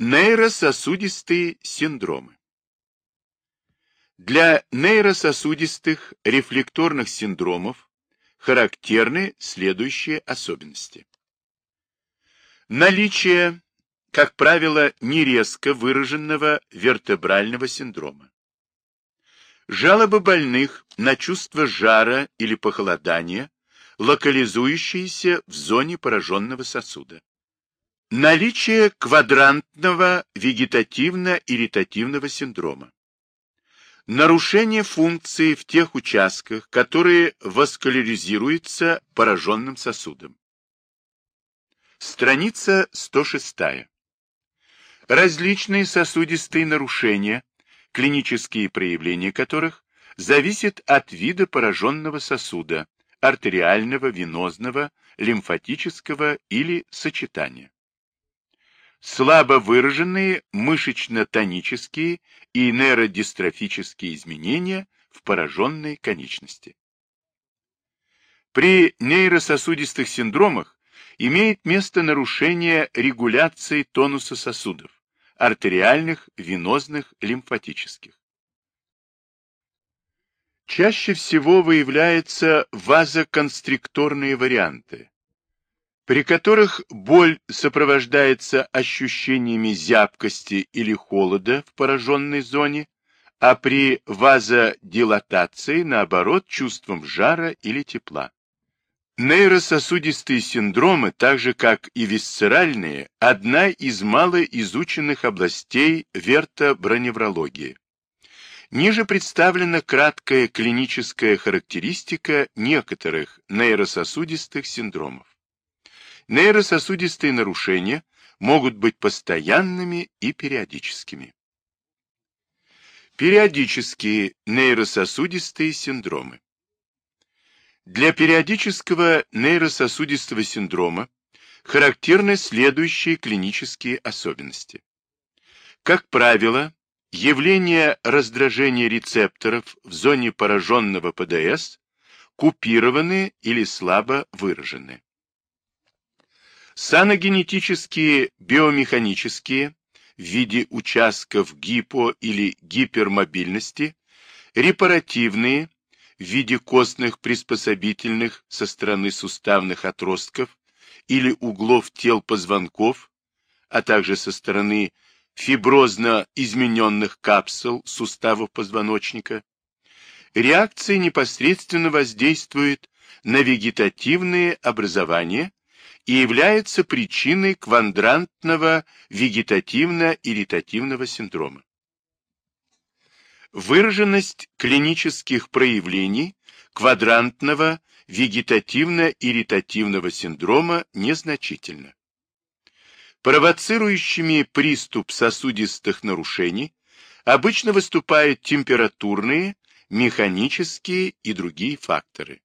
Нейрососудистые синдромы. Для нейрососудистых рефлекторных синдромов характерны следующие особенности. Наличие, как правило, нерезко выраженного вертебрального синдрома. Жалобы больных на чувство жара или похолодания, локализующиеся в зоне пораженного сосуда. Наличие квадрантного вегетативно-ирритативного синдрома. Нарушение функции в тех участках, которые васкуляризируются пораженным сосудом. Страница 106. Различные сосудистые нарушения, клинические проявления которых зависят от вида пораженного сосуда, артериального, венозного, лимфатического или сочетания слабо выраженные мышечно-тонические и нейродистрофические изменения в пораженной конечности. При нейрососудистых синдромах имеет место нарушение регуляции тонуса сосудов, артериальных, венозных, лимфатических. Чаще всего выявляются вазоконстрикторные варианты, при которых боль сопровождается ощущениями зябкости или холода в пораженной зоне, а при вазодилатации, наоборот, чувством жара или тепла. Нейрососудистые синдромы, так же как и висцеральные, одна из малоизученных областей вертоброневрологии. Ниже представлена краткая клиническая характеристика некоторых нейрососудистых синдромов. Нейрососудистые нарушения могут быть постоянными и периодическими. Периодические нейрососудистые синдромы. Для периодического нейрососудистого синдрома характерны следующие клинические особенности. Как правило, явление раздражения рецепторов в зоне пораженного ПДС купированы или слабо выражены. Саногенетические биомеханические в виде участков гипо- или гипермобильности, репаративные в виде костных приспособительных со стороны суставных отростков или углов тел позвонков, а также со стороны фиброзно измененных капсул суставов позвоночника, реакции непосредственно воздействуют на вегетативные образования и является причиной квадрантного вегетативно-ирритативного синдрома. Выраженность клинических проявлений квадрантного вегетативно-ирритативного синдрома незначительна. Провоцирующими приступ сосудистых нарушений обычно выступают температурные, механические и другие факторы.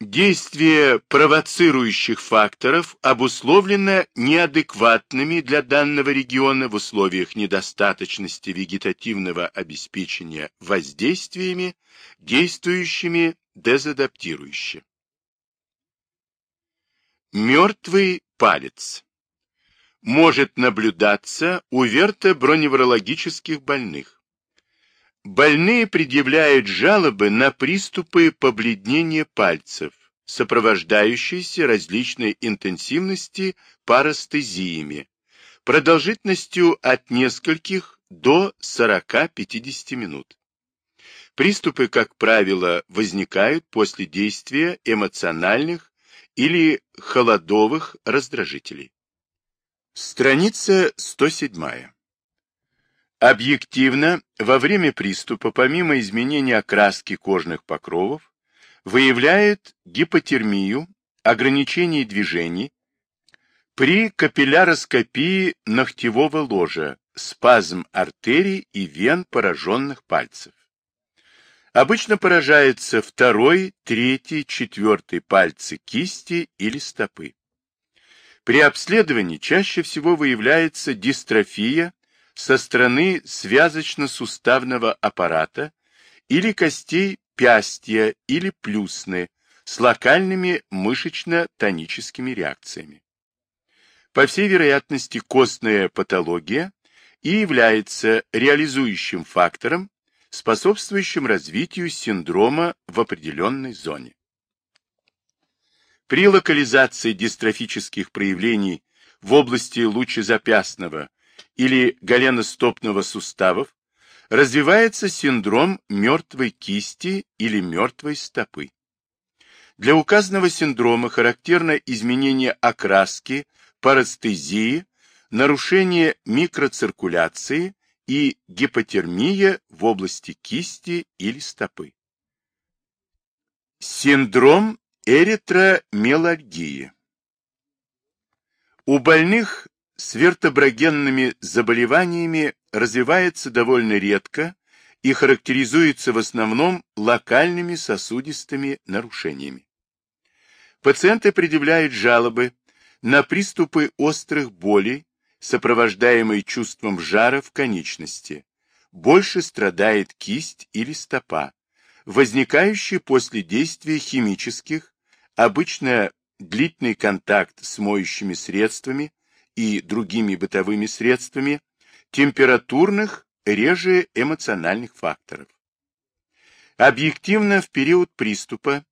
Действие провоцирующих факторов обусловлено неадекватными для данного региона в условиях недостаточности вегетативного обеспечения воздействиями, действующими дезадаптирующе. Мертвый палец может наблюдаться у вертоброневрологических больных. Больные предъявляют жалобы на приступы побледнения пальцев, сопровождающиеся различной интенсивности парастезиями, продолжительностью от нескольких до 40-50 минут. Приступы, как правило, возникают после действия эмоциональных или холодовых раздражителей. Страница 107. Объективно, во время приступа, помимо изменения окраски кожных покровов, выявляет гипотермию, ограничение движений, при капилляроскопии ногтевого ложа, спазм артерий и вен пораженных пальцев. Обычно поражается второй, третий, четвертый пальцы кисти или стопы. При обследовании чаще всего выявляется дистрофия со стороны связочно-суставного аппарата или костей пястья или плюсны с локальными мышечно-тоническими реакциями. по всей вероятности костная патология и является реализующим фактором, способствующим развитию синдрома в определенной зоне. При локализации дистрофических проявлений в области лучезапястного или голеностопного суставов развивается синдром мертвой кисти или мертвой стопы. Для указанного синдрома характерно изменение окраски, парастезии, нарушение микроциркуляции и гипотермия в области кисти или стопы. Синдром эритромелальгии. У больных с вертоброгенными заболеваниями развивается довольно редко и характеризуется в основном локальными сосудистыми нарушениями. Пациенты предъявляют жалобы на приступы острых болей, сопровождаемые чувством жара в конечности. Больше страдает кисть или стопа, возникающие после действия химических, обычно длительный контакт с моющими средствами, и другими бытовыми средствами, температурных, реже эмоциональных факторов. Объективно в период приступа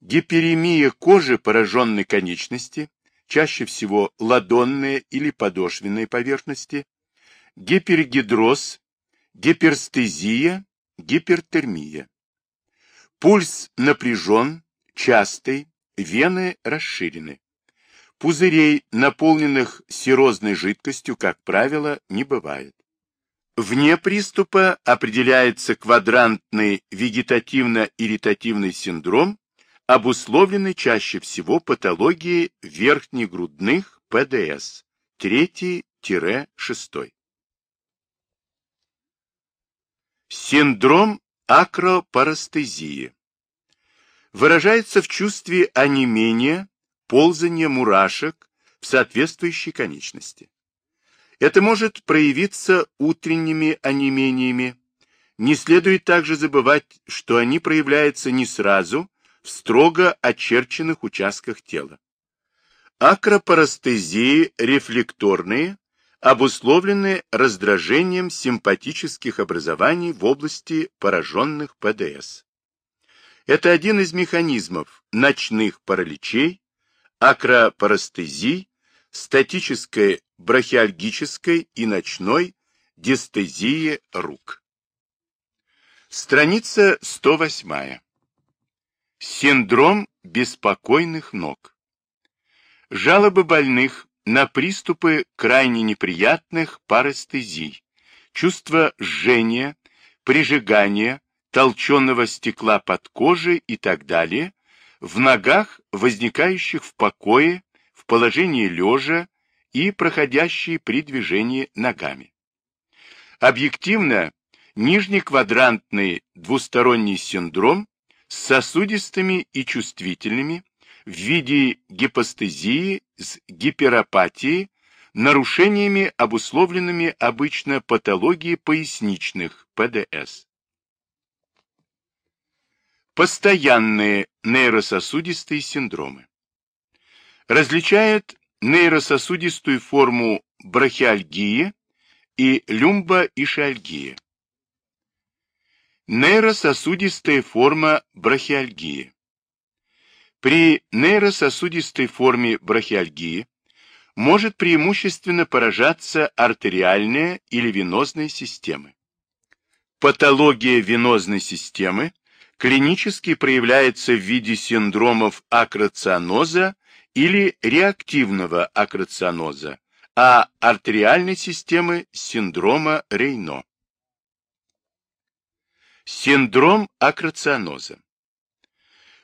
гиперемия кожи пораженной конечности, чаще всего ладонные или подошвенные поверхности, гипергидроз, гиперстезия, гипертермия. Пульс напряжен, частый, вены расширены. Пузырей, наполненных серозной жидкостью, как правило, не бывает. Вне приступа определяется квадрантный вегетативно-ирритативный синдром, обусловленный чаще всего патологией верхнегрудных ПДС 3-6. Синдром акропарастезии выражается в чувстве онемения, ползание мурашек в соответствующей конечности. Это может проявиться утренними онемениями. Не следует также забывать, что они проявляются не сразу в строго очерченных участках тела. Акропарастезии рефлекторные обусловлены раздражением симпатических образований в области пораженных ПДС. Это один из механизмов ночных параличей, акропарастезий, статической брахиальгической и ночной дистезии рук. Страница 108. Синдром беспокойных ног. Жалобы больных на приступы крайне неприятных парастезий, чувство жжения, прижигания, толченого стекла под кожей и так далее, в ногах, возникающих в покое, в положении лежа и проходящие при движении ногами. Объективно, нижнеквадрантный двусторонний синдром с сосудистыми и чувствительными в виде гипостезии с гиперопатией, нарушениями, обусловленными обычно патологией поясничных ПДС. Постоянные нейрососудистые синдромы. Различают нейрососудистую форму брахиальгии и люмбоишиальгии. Нейрососудистая форма брахиальгии. При нейрососудистой форме брахиальгии может преимущественно поражаться артериальная или венозная системы. Патология венозной системы клинически проявляется в виде синдромов акроцианоза или реактивного акроцианоза, а артериальной системы синдрома Рейно. Синдром акроцианоза.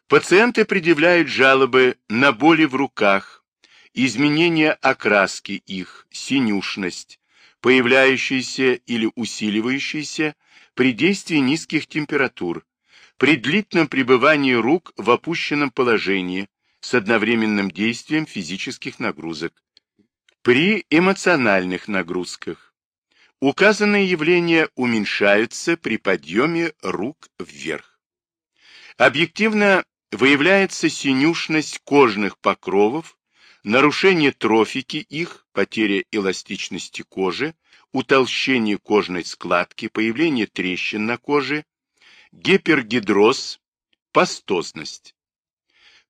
Пациенты предъявляют жалобы на боли в руках, изменение окраски их, синюшность, появляющаяся или усиливающаяся при действии низких температур, при длительном пребывании рук в опущенном положении с одновременным действием физических нагрузок, при эмоциональных нагрузках. Указанные явления уменьшаются при подъеме рук вверх. Объективно выявляется синюшность кожных покровов, нарушение трофики их, потеря эластичности кожи, утолщение кожной складки, появление трещин на коже, гипергидроз, пастозность.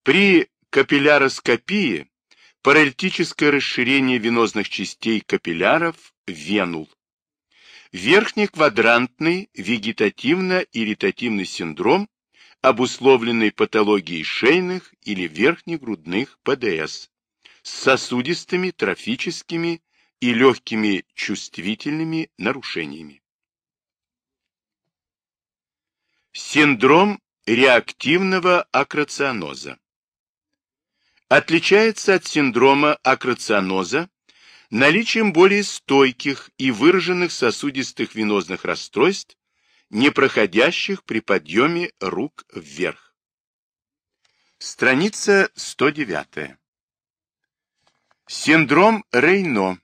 При капилляроскопии паралитическое расширение венозных частей капилляров венул. Верхнеквадрантный вегетативно-ирритативный синдром, обусловленный патологией шейных или верхнегрудных ПДС, с сосудистыми, трофическими и легкими чувствительными нарушениями. Синдром реактивного акрационоза отличается от синдрома акрационоза наличием более стойких и выраженных сосудистых венозных расстройств, не проходящих при подъеме рук вверх. Страница 109. Синдром Рейно.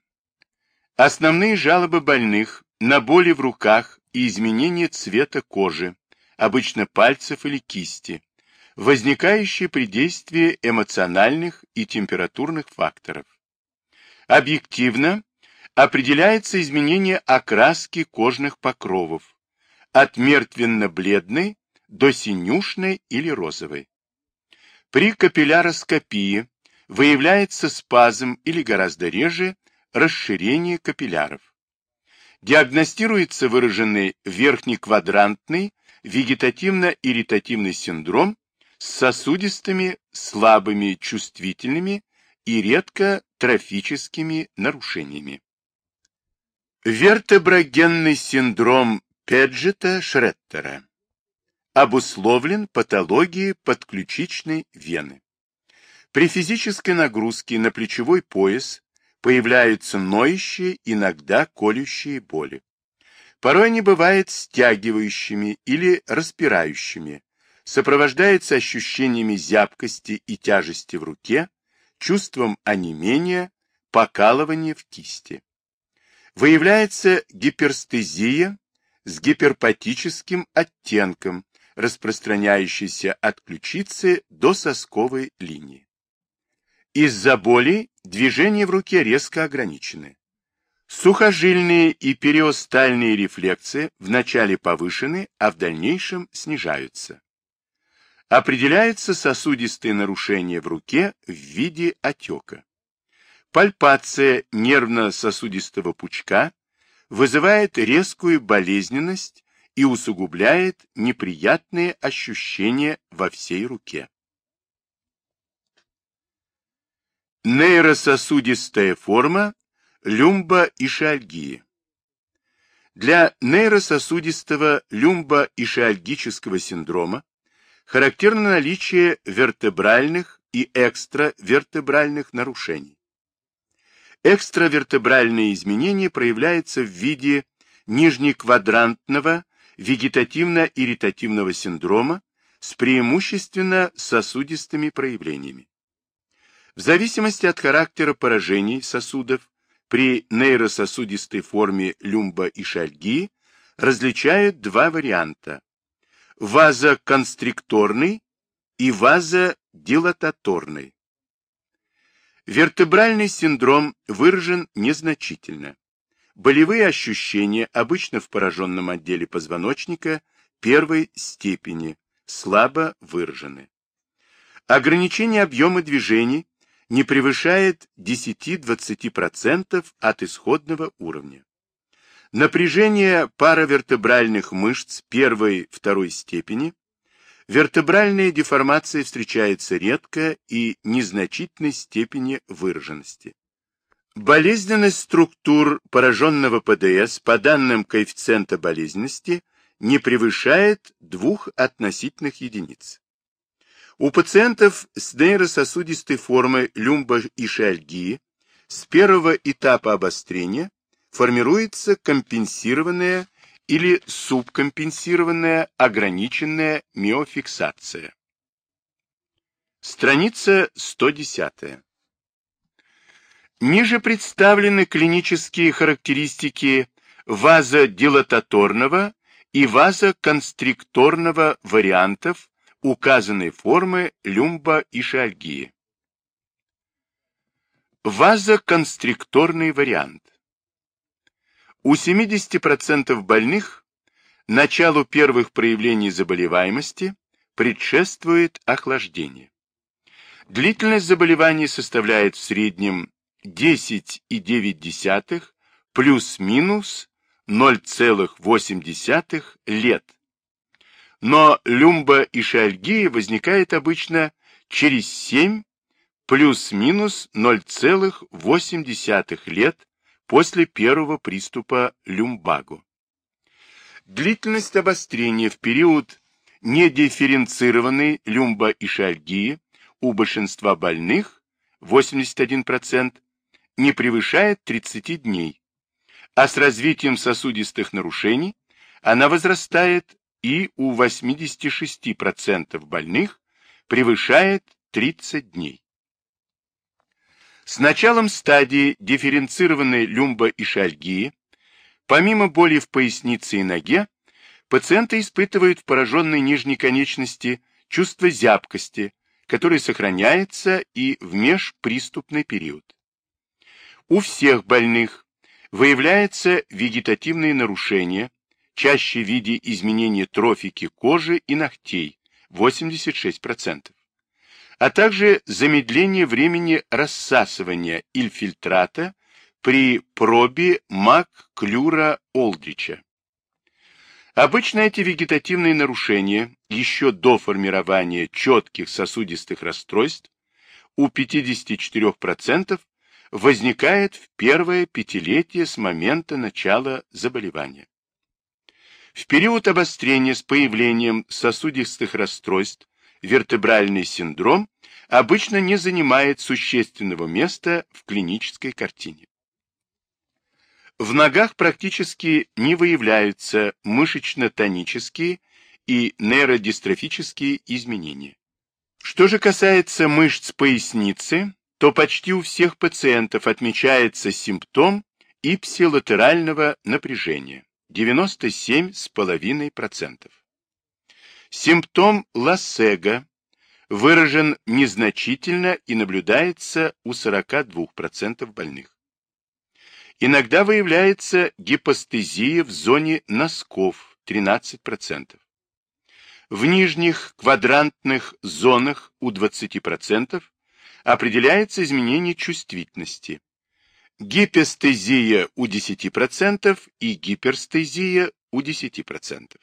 Основные жалобы больных на боли в руках и изменение цвета кожи, обычно пальцев или кисти, возникающие при действии эмоциональных и температурных факторов. Объективно определяется изменение окраски кожных покровов от мертвенно-бледной до синюшной или розовой. При капилляроскопии выявляется спазм или гораздо реже расширение капилляров. Диагностируется выраженный верхнеквадрантный вегетативно-ирритативный синдром с сосудистыми слабыми чувствительными и редко трофическими нарушениями. Вертеброгенный синдром Педжета-Шреттера обусловлен патологией подключичной вены. При физической нагрузке на плечевой пояс появляются ноющие, иногда колющие боли. Порой они бывают стягивающими или распирающими, сопровождается ощущениями зябкости и тяжести в руке, чувством онемения, покалывания в кисти. Выявляется гиперстезия с гиперпатическим оттенком, распространяющийся от ключицы до сосковой линии. Из-за боли движения в руке резко ограничены. Сухожильные и периостальные рефлексы вначале повышены, а в дальнейшем снижаются. Определяется сосудистые нарушения в руке в виде отека. Пальпация нервно-сосудистого пучка вызывает резкую болезненность и усугубляет неприятные ощущения во всей руке. Нейрососудистая форма люмбоишиальгии. Для нейрососудистого люмбоишиальгического синдрома характерно наличие вертебральных и экстравертебральных нарушений. Экстравертебральные изменения проявляются в виде нижнеквадрантного вегетативно-ирритативного синдрома с преимущественно сосудистыми проявлениями. В зависимости от характера поражений сосудов при нейрососудистой форме люмбоишальгии различают два варианта – вазоконстрикторный и вазодилататорный. Вертебральный синдром выражен незначительно. Болевые ощущения обычно в пораженном отделе позвоночника первой степени слабо выражены. Ограничение объема движений не превышает 10-20% от исходного уровня. Напряжение паравертебральных мышц первой-второй степени, вертебральная деформация встречается редко и незначительной степени выраженности. Болезненность структур пораженного ПДС по данным коэффициента болезненности не превышает двух относительных единиц. У пациентов с нейрососудистой формой люмбоишиальгии с первого этапа обострения формируется компенсированная или субкомпенсированная ограниченная миофиксация. Страница 110. Ниже представлены клинические характеристики вазодилататорного и вазоконстрикторного вариантов указанной формы люмбоишиальгии. Вазоконстрикторный вариант. У 70% больных началу первых проявлений заболеваемости предшествует охлаждение. Длительность заболевания составляет в среднем 10,9 плюс-минус 0,8 лет. Но люмбоишиальгия возникает обычно через 7 плюс-минус 0,8 лет после первого приступа люмбаго. Длительность обострения в период недифференцированной люмбоишиальгии у большинства больных 81% не превышает 30 дней, а с развитием сосудистых нарушений она возрастает и у 86% больных превышает 30 дней. С началом стадии дифференцированной люмбоишальгии, помимо боли в пояснице и ноге, пациенты испытывают в пораженной нижней конечности чувство зябкости, которое сохраняется и в межприступный период. У всех больных выявляются вегетативные нарушения, чаще в виде изменения трофики кожи и ногтей 86%, а также замедление времени рассасывания ильфильтрата при пробе Мак-Клюра-Олдрича. Обычно эти вегетативные нарушения еще до формирования четких сосудистых расстройств у 54% возникает в первое пятилетие с момента начала заболевания. В период обострения с появлением сосудистых расстройств вертебральный синдром обычно не занимает существенного места в клинической картине. В ногах практически не выявляются мышечно-тонические и нейродистрофические изменения. Что же касается мышц поясницы, то почти у всех пациентов отмечается симптом ипсилатерального напряжения 97,5%. Симптом Лассега выражен незначительно и наблюдается у 42% больных. Иногда выявляется гипостезия в зоне носков 13%. В нижних квадрантных зонах у 20% определяется изменение чувствительности. Гипестезия у 10% и гиперстезия у 10%.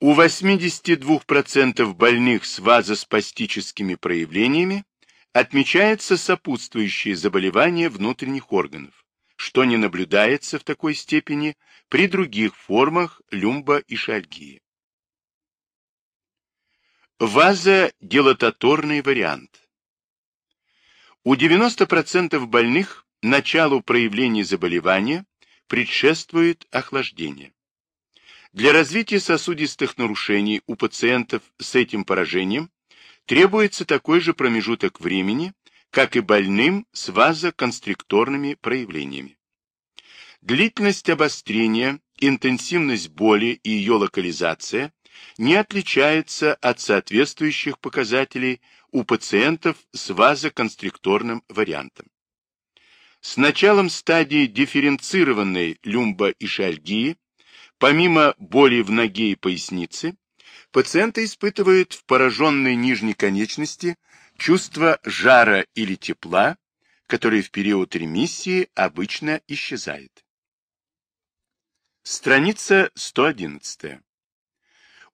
У 82% больных с вазоспастическими проявлениями отмечается сопутствующее заболевание внутренних органов что не наблюдается в такой степени при других формах люмбоишальгии. Вазодилататорный вариант. У 90% больных началу проявления заболевания предшествует охлаждение. Для развития сосудистых нарушений у пациентов с этим поражением требуется такой же промежуток времени, как и больным с вазоконстрикторными проявлениями. Длительность обострения, интенсивность боли и ее локализация не отличается от соответствующих показателей у пациентов с вазоконстрикторным вариантом. С началом стадии дифференцированной люмбоишальгии, помимо боли в ноге и пояснице, пациенты испытывают в пораженной нижней конечности Чувство жара или тепла, которое в период ремиссии обычно исчезает. Страница 111.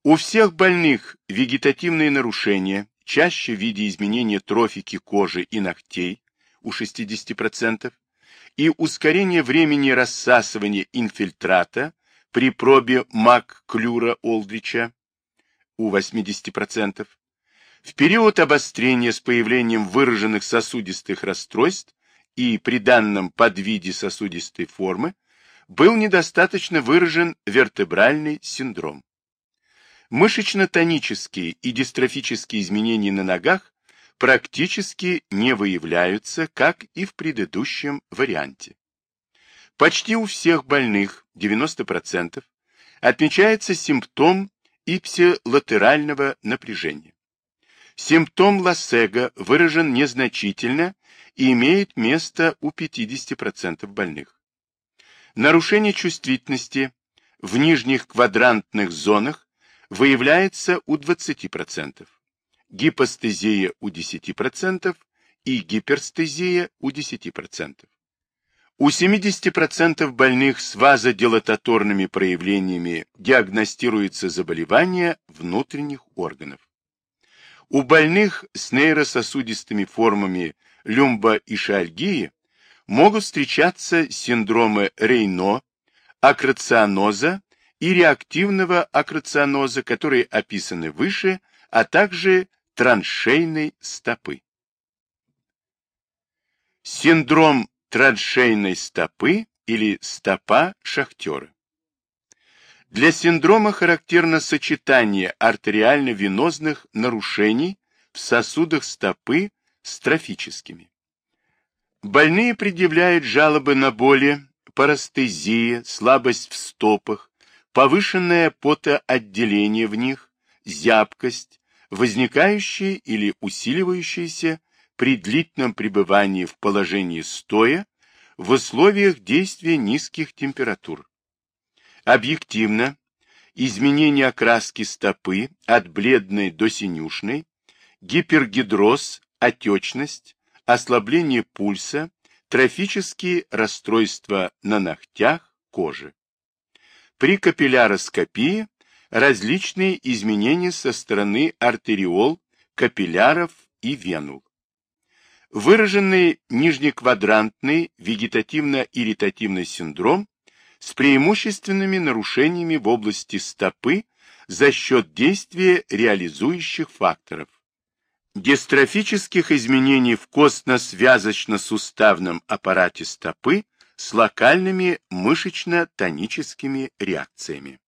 У всех больных вегетативные нарушения, чаще в виде изменения трофики кожи и ногтей, у 60%, и ускорение времени рассасывания инфильтрата при пробе Мак-Клюра-Олдрича у 80%, в период обострения с появлением выраженных сосудистых расстройств и при данном подвиде сосудистой формы был недостаточно выражен вертебральный синдром. Мышечно-тонические и дистрофические изменения на ногах практически не выявляются, как и в предыдущем варианте. Почти у всех больных, 90%, отмечается симптом ипсилатерального напряжения. Симптом Лассега выражен незначительно и имеет место у 50% больных. Нарушение чувствительности в нижних квадрантных зонах выявляется у 20%, гипостезия у 10% и гиперстезия у 10%. У 70% больных с вазодилататорными проявлениями диагностируется заболевание внутренних органов. У больных с нейрососудистыми формами люмбоишиальгии могут встречаться синдромы Рейно, акрацианоза и реактивного акрацианоза, которые описаны выше, а также траншейной стопы. Синдром траншейной стопы или стопа шахтера. Для синдрома характерно сочетание артериально-венозных нарушений в сосудах стопы с трофическими. Больные предъявляют жалобы на боли, парастезия, слабость в стопах, повышенное потоотделение в них, зябкость, возникающие или усиливающиеся при длительном пребывании в положении стоя в условиях действия низких температур. Объективно, изменение окраски стопы от бледной до синюшной, гипергидроз, отечность, ослабление пульса, трофические расстройства на ногтях, коже. При капилляроскопии различные изменения со стороны артериол, капилляров и венул. Выраженный нижнеквадрантный вегетативно-ирритативный синдром с преимущественными нарушениями в области стопы за счет действия реализующих факторов. Дистрофических изменений в костно-связочно-суставном аппарате стопы с локальными мышечно-тоническими реакциями.